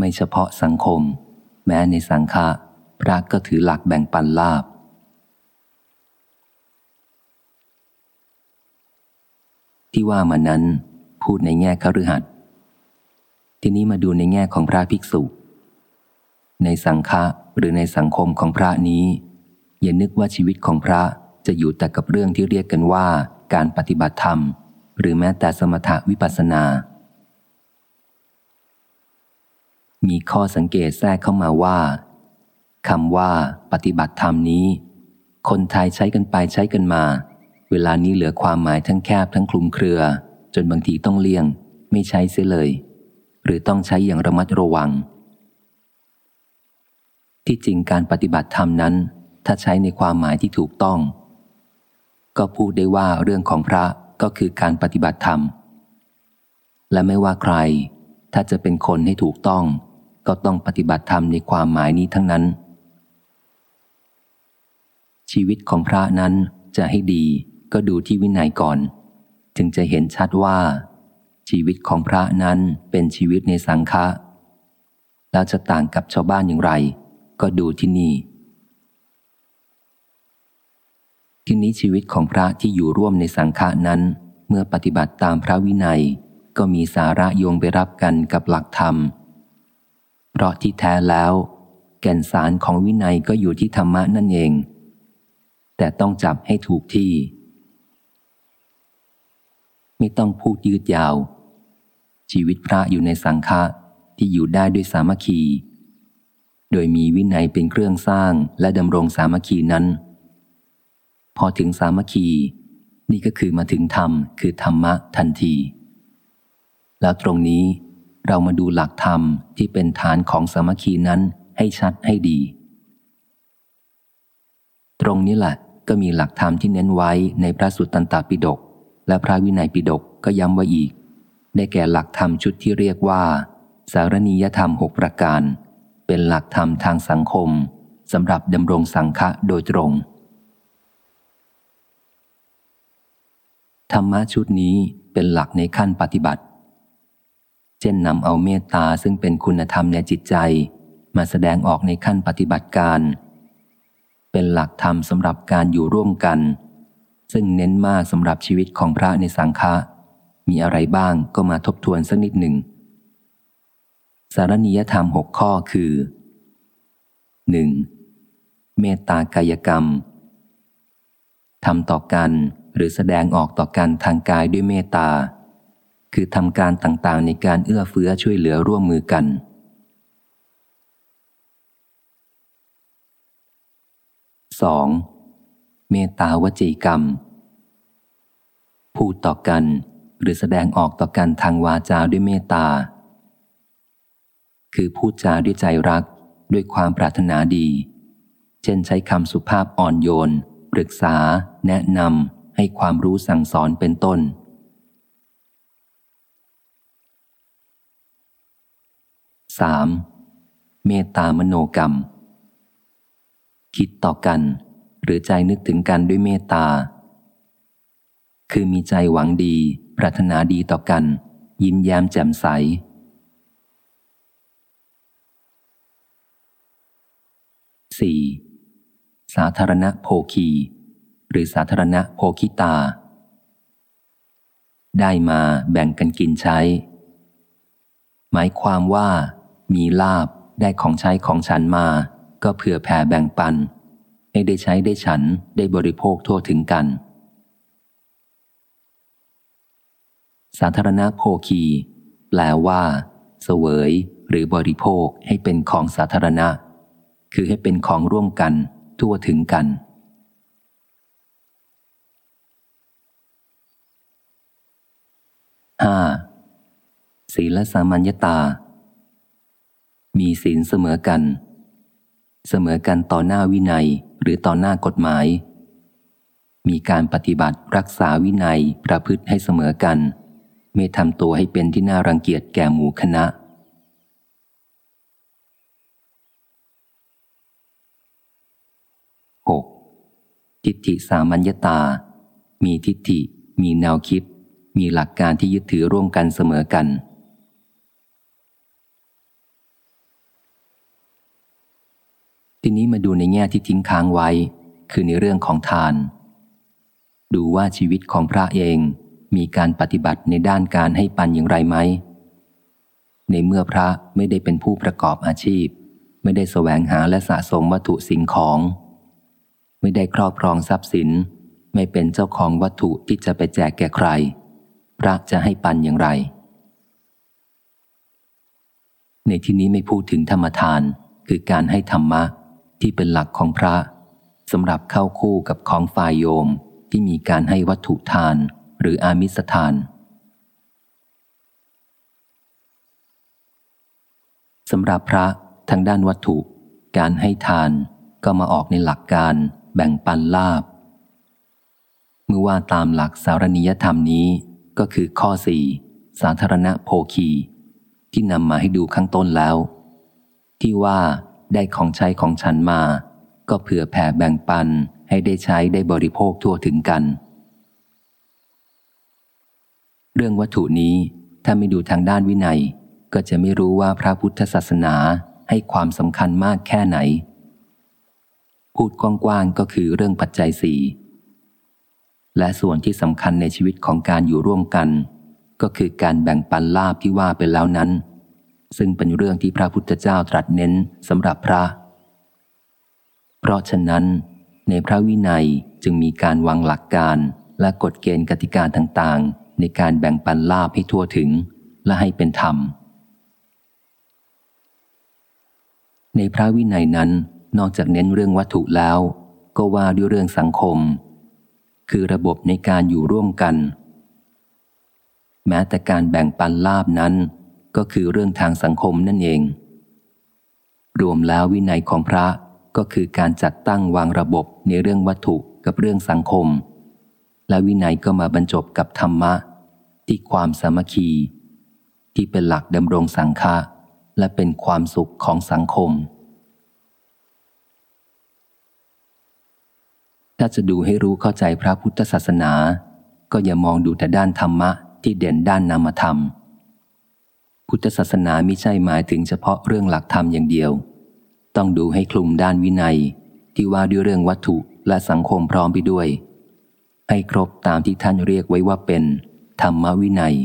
ไม่เฉพาะสังคม แม้ในสังฆะพระก็ถือหลักแบ่งปันลาบ ที่ว่ามานั้นพูดในแง่คฤหัสถ์ทีนี้มาดูในแง่ของพระภิกษุ ในสังฆะหรือในสังคมของพระนี้ อย่านึกว่าชีวิตของพระจะอยู่แต่กับเรื่องที่เรียกกันว่าการปฏิบัติธรรม หรือแม้แต่สมถะวิปัสนา มีข้อสังเกตแทรกเข้ามาว่าคำว่า ปฏิบัติธรรมนี้ คนไทยใช้กันไปใช้กันมา เวลานี้เหลือความหมายทั้งแคบทั้งคลุมเครือ จนบางทีต้องเลี่ยง ไม่ใช้เสียเลย หรือต้องใช้อย่างระมัดระวัง ที่จริงการปฏิบัติธรรมนั้น ถ้าใช้ในความหมายที่ถูกต้อง ก็พูดได้ว่าเรื่องของพระก็คือการปฏิบัติธรรม และไม่ว่าใคร ถ้าจะเป็นคนให้ถูกต้อง ก็ต้องปฏิบัติธรรมในความหมายนี้ทั้งนั้น ชีวิตของพระนั้นจะให้ดีก็ดูที่วินัยก่อน จึงจะเห็นชัดว่า ชีวิตของพระนั้นเป็นชีวิตในสังฆะแล้วจะต่างกับชาวบ้านอย่างไร ก็ดูที่นี่ ที่นี้ชีวิตของพระที่อยู่ร่วมในสังฆะนั้น เมื่อปฏิบัติตามพระวินัย ก็มีสาระโยงไปรับกันกับหลักธรรม เพราะที่แท้แล้ว แก่นสารของวินัยก็อยู่ที่ธรรมะนั่นเอง แต่ต้องจับให้ถูกที่ ไม่ต้องพูดยืดยาว ชีวิตพระอยู่ในสังฆะที่อยู่ได้ด้วยสามัคคี โดยมีวินัยเป็นเครื่องสร้างและดำรงสามัคคีนั้น พอถึงสามัคคี นี่ก็คือมาถึงธรรมคือธรรมะทันที แล้วตรงนี้ เรามาดูหลักธรรมที่เป็นฐานของสามัคคีนั้นให้ชัดให้ดี ตรงนี้แหละก็มีหลักธรรมที่เน้นไว้ในพระสุตตันตปิฎกและพระวินัยปิฎกก็ย้ำไว้อีก ได้แก่หลักธรรมชุดที่เรียกว่า สารณียธรรมหกประการ เป็นหลักธรรมทางสังคมสำหรับดำรงสังฆะโดยตรง ธรรมะชุดนี้เป็นหลักในขั้นปฏิบัติ เช่นนำเอาเมตตาซึ่งเป็นคุณธรรมในจิตใจ มาแสดงออกในขั้นปฏิบัติการ เป็นหลักธรรมสำหรับการอยู่ร่วมกัน ซึ่งเน้นมากสำหรับชีวิตของพระในสังฆะมีอะไรบ้างก็มาทบทวนสักนิดหนึ่ง สารณียธรรมหกข้อคือ 1. เมตตากายกรรมทำต่อกันหรือแสดงออกต่อกันทางกายด้วยเมตตา คือทำการต่างๆ ในการเอื้อเฟื้อช่วยเหลือร่วมมือกัน 2. เมตตาวจีกรรม พูดต่อกันหรือแสดงออกต่อกันทางวาจาด้วยเมตตา คือพูดจาด้วยใจรักด้วยความปรารถนาดี เช่นใช้คำสุภาพอ่อนโยน ปรึกษา แนะนำให้ความรู้สั่งสอนเป็นต้น 3. เมตตามโนกรรม คิดต่อกัน หรือใจนึกถึงกันด้วยเมตตา คือมีใจหวังดี ปรารถนาดีต่อกัน ยิ้มแย้มแจ่มใส 4. สาธารณโภคี หรือสาธารณโภคิตา ได้มาแบ่งกันกินใช้ หมายความว่า มีลาบได้ของใช้ของฉันมา ก็เผื่อแผ่แบ่งปัน ให้ได้ใช้ได้ฉันได้บริโภคทั่วถึงกัน สาธารณโภคี แปลว่าเสวยหรือบริโภคให้เป็นของสาธารณะ คือให้เป็นของร่วมกันทั่วถึงกันห้าศีลสามัญญตา มีศีลเสมอกัน เสมอกันต่อหน้าวินัยหรือต่อหน้ากฎหมาย มีการปฏิบัติรักษาวินัยประพฤติให้เสมอกัน ไม่ทำตัวให้เป็นที่น่ารังเกียจแก่หมู่คณะ 6. ทิฏฐิสามัญญตา มีทิฏฐิ มีแนวคิด มีหลักการที่ยึดถือร่วมกันเสมอกัน ทีนี้มาดูในแง่ที่ทิ้งค้างไว้ คือในเรื่องของทาน ดูว่าชีวิตของพระเองมีการปฏิบัติในด้านการให้ปันอย่างไรไหม ในเมื่อพระไม่ได้เป็นผู้ประกอบอาชีพ ไม่ได้แสวงหาและสะสมวัตถุสิ่งของ ไม่ได้ครอบครองทรัพย์สิน ไม่เป็นเจ้าของวัตถุที่จะไปแจกแก่ใคร พระจะให้ปันอย่างไร ในที่นี้ไม่พูดถึงธรรมทานคือการให้ธรรมะ ที่เป็นหลักของพระสำหรับเข้าคู่กับของฝ่ายโยมที่มีการให้วัตถุทานหรืออามิสทาน สำหรับพระทางด้านวัตถุ การให้ทานก็มาออกในหลักการแบ่งปันลาบ เมื่อว่าตามหลักสารนิยธรรมนี้ก็คือข้อสี่สาธารณโภคี ที่นำมาให้ดูข้างต้นแล้ว ที่ว่า ได้ของใช้ของฉันมา ก็เผื่อแผ่แบ่งปันให้ได้ใช้ได้บริโภคทั่วถึงกัน เรื่องวัตถุนี้ถ้าไม่ดูทางด้านวินัย ก็จะไม่รู้ว่าพระพุทธศาสนาให้ความสำคัญมากแค่ไหน พูดกว้างๆก็คือเรื่องปัจจัยสี่และส่วนที่สำคัญในชีวิตของการอยู่ร่วมกัน ก็คือการแบ่งปันลาบที่ว่าไปแล้วนั้น ซึ่งเป็นเรื่องที่พระพุทธเจ้าตรัสเน้นสำหรับพระ เพราะฉะนั้น ในพระวินัยจึงมีการวางหลักการและกฎเกณฑ์กติกาต่างๆ ในการแบ่งปันลาบให้ทั่วถึงและให้เป็นธรรม ในพระวินัยนั้นนอกจากเน้นเรื่องวัตถุแล้ว ก็ว่าด้วยเรื่องสังคม คือระบบในการอยู่ร่วมกัน แม้แต่การแบ่งปันลาบนั้น ก็คือเรื่องทางสังคมนั่นเอง รวมแล้ววินัยของพระก็คือการจัดตั้งวางระบบในเรื่องวัตถุกับเรื่องสังคม และวินัยก็มาบรรจบกับธรรมะ ที่ความสามัคคี ที่เป็นหลักดำรงสังฆะและเป็นความสุขของสังคม ถ้าจะดูให้รู้เข้าใจพระพุทธศาสนา ก็อย่ามองดูแต่ด้านธรรมะที่เด่นด้านนามธรรม พุทธศาสนาไม่ใช่หมายถึงเฉพาะเรื่องหลักธรรมอย่างเดียว ต้องดูให้คลุมด้านวินัย ที่ว่าด้วยเรื่องวัตถุและสังคมพร้อมไปด้วย ให้ครบตามที่ท่านเรียกไว้ว่าเป็น ธรรมวินัย